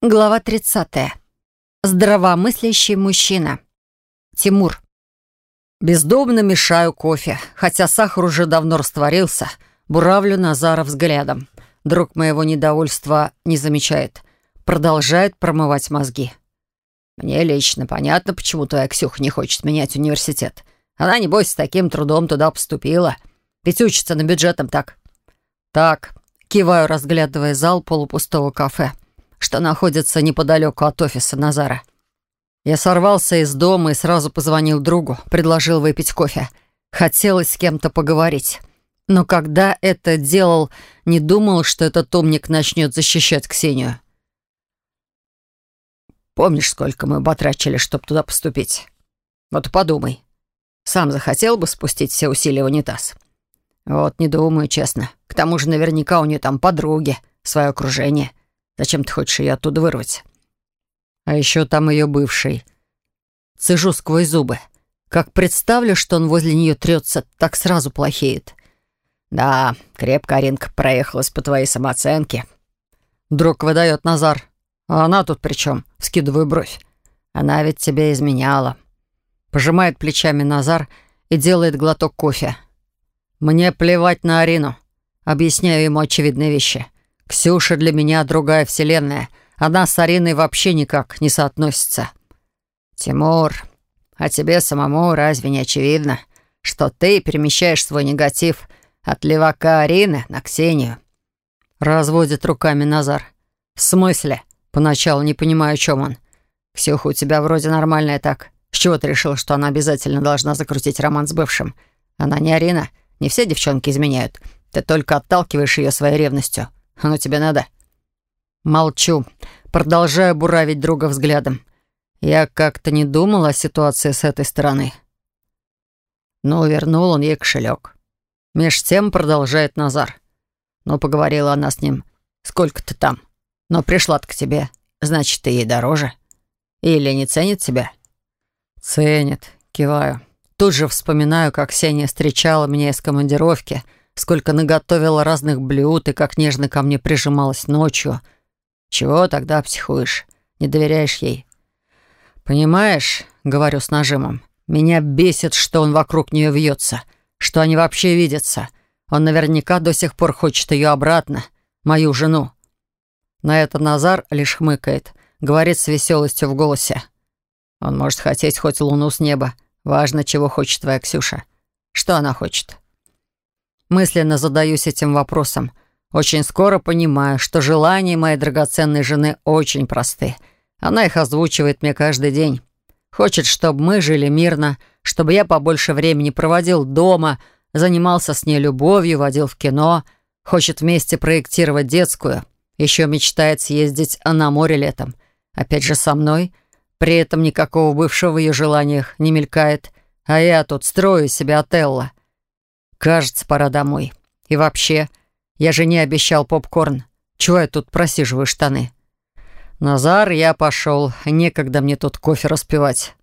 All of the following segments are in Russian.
Глава 30. Здравомыслящий мужчина. Тимур. Бездомно мешаю кофе, хотя сахар уже давно растворился. Буравлю Назара взглядом. Друг моего недовольства не замечает. Продолжает промывать мозги. Мне лично понятно, почему твоя Ксюха не хочет менять университет. Она, небось, с таким трудом туда поступила. Ведь учится на бюджетом так. Так, киваю, разглядывая зал полупустого кафе что находится неподалеку от офиса Назара. Я сорвался из дома и сразу позвонил другу, предложил выпить кофе. Хотелось с кем-то поговорить. Но когда это делал, не думал, что этот умник начнет защищать Ксению. Помнишь, сколько мы потрачили, чтобы туда поступить? Вот подумай. Сам захотел бы спустить все усилия в унитаз? Вот не думаю, честно. К тому же наверняка у нее там подруги, свое окружение. Зачем ты хочешь ее оттуда вырвать? А еще там ее бывший. Цежу сквозь зубы. Как представлю, что он возле нее трется, так сразу плохеет. Да, крепко Аринка проехалась по твоей самооценке. Друг выдает Назар. А она тут при чем? Скидываю бровь. Она ведь тебя изменяла. Пожимает плечами Назар и делает глоток кофе. Мне плевать на Арину. Объясняю ему очевидные вещи. Ксюша для меня другая вселенная. Она с Ариной вообще никак не соотносится. Тимур, а тебе самому разве не очевидно, что ты перемещаешь свой негатив от левака Арины на Ксению?» Разводит руками Назар. «В смысле?» Поначалу не понимаю, о чем он. «Ксюха, у тебя вроде нормальная так. С чего ты решил, что она обязательно должна закрутить роман с бывшим? Она не Арина. Не все девчонки изменяют. Ты только отталкиваешь ее своей ревностью. Оно тебе надо?» Молчу, продолжаю буравить друга взглядом. Я как-то не думал о ситуации с этой стороны. Ну, вернул он ей кошелек. Меж тем продолжает Назар. Ну, поговорила она с ним. Сколько ты там? Но пришла-то к тебе. Значит, ты ей дороже. Или не ценит тебя? Ценит. Киваю. Тут же вспоминаю, как Ксения встречала меня из командировки — сколько наготовила разных блюд и как нежно ко мне прижималась ночью. Чего тогда психуешь? Не доверяешь ей? Понимаешь, говорю с нажимом, меня бесит, что он вокруг нее вьется, что они вообще видятся. Он наверняка до сих пор хочет ее обратно, мою жену. На это Назар лишь хмыкает, говорит с веселостью в голосе. Он может хотеть хоть луну с неба. Важно, чего хочет твоя Ксюша. Что она хочет? Мысленно задаюсь этим вопросом. Очень скоро понимаю, что желания моей драгоценной жены очень просты. Она их озвучивает мне каждый день. Хочет, чтобы мы жили мирно, чтобы я побольше времени проводил дома, занимался с ней любовью, водил в кино. Хочет вместе проектировать детскую. Еще мечтает съездить на море летом. Опять же со мной. При этом никакого бывшего в ее желаниях не мелькает. А я тут строю себе отелло. Кажется, пора домой. И вообще, я же не обещал попкорн. Чего я тут просиживаю штаны? Назар, я пошел. Некогда мне тут кофе распивать.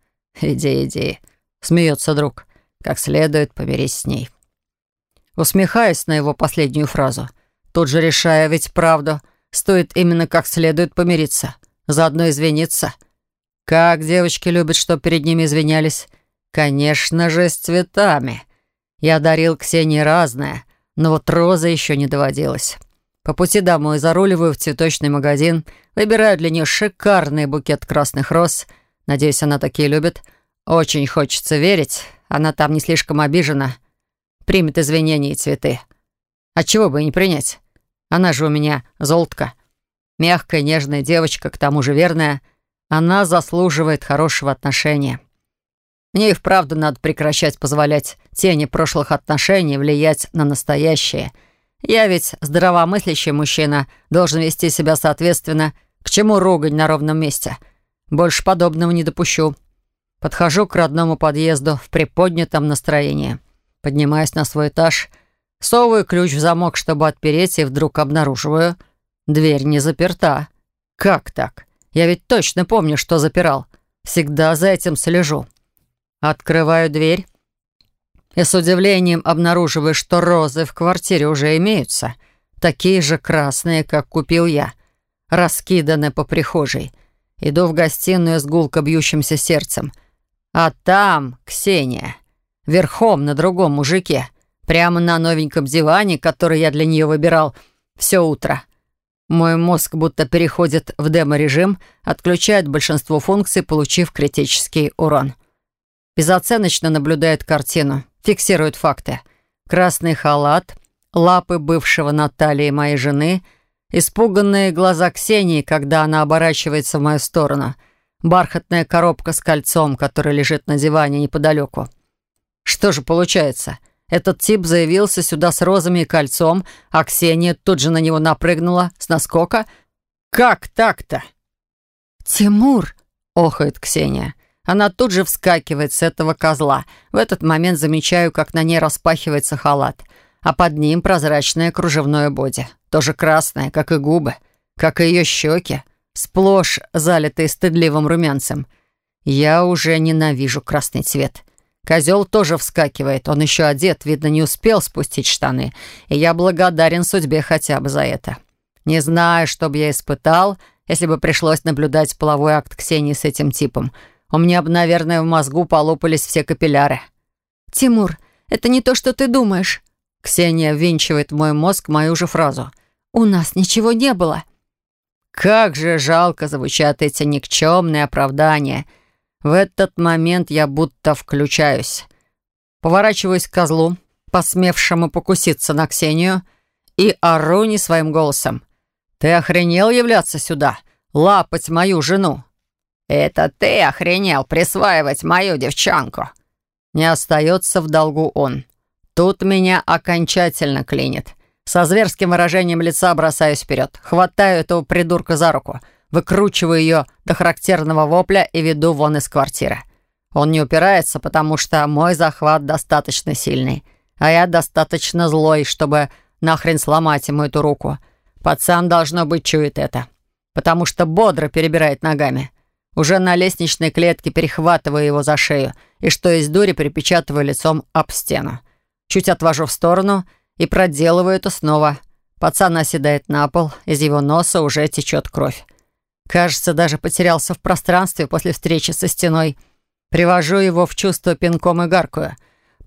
Иди, иди. Смеется друг. Как следует помирись с ней. Усмехаясь на его последнюю фразу. Тут же решая, ведь правду, стоит именно как следует помириться. Заодно извиниться. Как девочки любят, чтобы перед ними извинялись. Конечно же, с цветами. Я дарил Ксении разное, но вот роза еще не доводилась. По пути домой заруливаю в цветочный магазин, выбираю для нее шикарный букет красных роз. Надеюсь, она такие любит. Очень хочется верить, она там не слишком обижена. Примет извинения и цветы. А чего бы и не принять? Она же у меня золотка. Мягкая, нежная девочка, к тому же верная. Она заслуживает хорошего отношения. Мне и вправду надо прекращать позволять тени прошлых отношений влиять на настоящее. Я ведь здравомыслящий мужчина, должен вести себя соответственно. К чему ругань на ровном месте? Больше подобного не допущу. Подхожу к родному подъезду в приподнятом настроении. Поднимаюсь на свой этаж, совываю ключ в замок, чтобы отпереть, и вдруг обнаруживаю. Дверь не заперта. Как так? Я ведь точно помню, что запирал. Всегда за этим слежу. Открываю дверь и с удивлением обнаруживаю, что розы в квартире уже имеются, такие же красные, как купил я. раскиданы по прихожей. Иду в гостиную с гулко бьющимся сердцем. А там Ксения, верхом на другом мужике, прямо на новеньком диване, который я для нее выбирал все утро. Мой мозг будто переходит в демо-режим, отключает большинство функций, получив критический урон. Безоценочно наблюдает картину, фиксирует факты. Красный халат, лапы бывшего Натальи моей жены, испуганные глаза Ксении, когда она оборачивается в мою сторону, бархатная коробка с кольцом, которая лежит на диване неподалеку. Что же получается? — этот тип заявился сюда с розами и кольцом, а Ксения тут же на него напрыгнула с наскока. «Как так-то?» «Тимур!» — охает Ксения. Она тут же вскакивает с этого козла. В этот момент замечаю, как на ней распахивается халат, а под ним прозрачное кружевное боди. Тоже красное, как и губы, как и ее щеки, сплошь залитые стыдливым румянцем. Я уже ненавижу красный цвет. Козел тоже вскакивает. Он еще одет, видно, не успел спустить штаны. И я благодарен судьбе хотя бы за это. Не знаю, что бы я испытал, если бы пришлось наблюдать половой акт Ксении с этим типом. У меня бы, наверное, в мозгу полопались все капилляры. «Тимур, это не то, что ты думаешь». Ксения ввинчивает в мой мозг мою же фразу. «У нас ничего не было». Как же жалко звучат эти никчемные оправдания — в этот момент я будто включаюсь. Поворачиваюсь к козлу, посмевшему покуситься на Ксению, и ору не своим голосом. «Ты охренел являться сюда? Лапать мою жену?» «Это ты охренел присваивать мою девчонку?» Не остается в долгу он. Тут меня окончательно клинит. Со зверским выражением лица бросаюсь вперед. Хватаю этого придурка за руку — выкручиваю ее до характерного вопля и веду вон из квартиры. Он не упирается, потому что мой захват достаточно сильный, а я достаточно злой, чтобы нахрен сломать ему эту руку. Пацан, должно быть, чует это, потому что бодро перебирает ногами. Уже на лестничной клетке перехватываю его за шею и, что из дури, припечатываю лицом об стену. Чуть отвожу в сторону и проделываю это снова. Пацан оседает на пол, из его носа уже течет кровь. Кажется, даже потерялся в пространстве после встречи со стеной. Привожу его в чувство пинком и гаркую.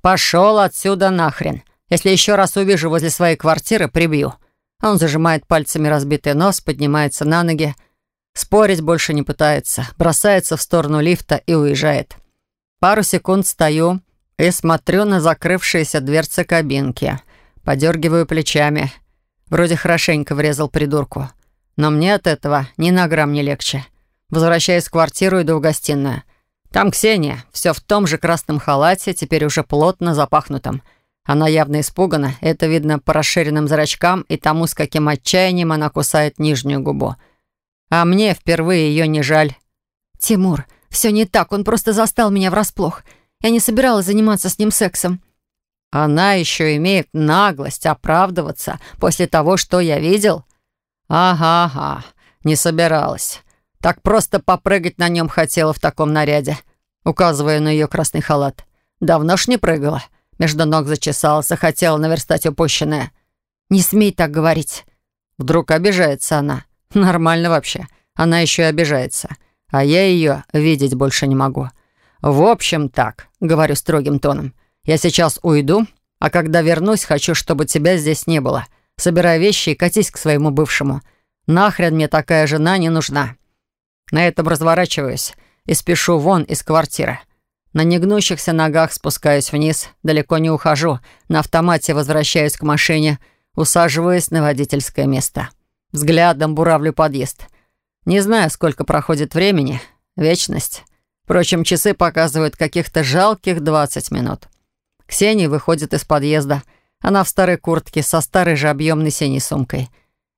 «Пошел отсюда нахрен. Если еще раз увижу возле своей квартиры, прибью». Он зажимает пальцами разбитый нос, поднимается на ноги. Спорить больше не пытается. Бросается в сторону лифта и уезжает. Пару секунд стою и смотрю на закрывшиеся дверцы кабинки. Подергиваю плечами. Вроде хорошенько врезал придурку. Но мне от этого ни на грамм не легче. Возвращаюсь в квартиру, иду в гостиную. Там Ксения, все в том же красном халате, теперь уже плотно запахнутом. Она явно испугана, это видно по расширенным зрачкам и тому, с каким отчаянием она кусает нижнюю губу. А мне впервые ее не жаль. «Тимур, все не так, он просто застал меня врасплох. Я не собиралась заниматься с ним сексом». Она еще имеет наглость оправдываться после того, что я видел. «Ага-ага, не собиралась. Так просто попрыгать на нем хотела в таком наряде», указывая на ее красный халат. «Давно ж не прыгала. Между ног зачесалась и хотела наверстать упущенное». «Не смей так говорить». Вдруг обижается она. Нормально вообще. Она еще и обижается. А я ее видеть больше не могу. «В общем, так», — говорю строгим тоном. «Я сейчас уйду, а когда вернусь, хочу, чтобы тебя здесь не было. Собирай вещи и катись к своему бывшему. Нахрен мне такая жена не нужна. На этом разворачиваюсь и спешу вон из квартиры. На негнущихся ногах спускаюсь вниз, далеко не ухожу, на автомате возвращаюсь к машине, усаживаюсь на водительское место. Взглядом буравлю подъезд. Не знаю, сколько проходит времени. Вечность. Впрочем, часы показывают каких-то жалких 20 минут. Ксения выходит из подъезда — она в старой куртке, со старой же объемной синей сумкой.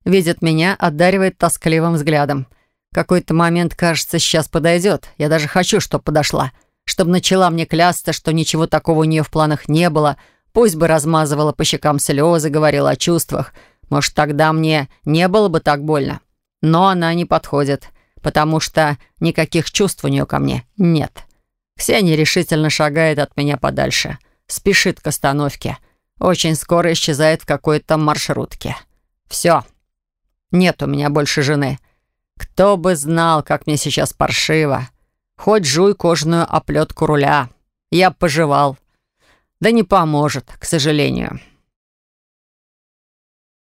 Видит меня, одаривает тоскливым взглядом. Какой-то момент, кажется, сейчас подойдет. Я даже хочу, чтобы подошла. Чтобы начала мне клясться, что ничего такого у нее в планах не было. Пусть бы размазывала по щекам слезы, говорила о чувствах. Может, тогда мне не было бы так больно. Но она не подходит, потому что никаких чувств у нее ко мне нет. Ксения решительно шагает от меня подальше. Спешит к остановке. Очень скоро исчезает в какой-то маршрутке. Все. Нет у меня больше жены. Кто бы знал, как мне сейчас паршиво. Хоть жуй кожаную оплетку руля. Я пожевал. Да не поможет, к сожалению.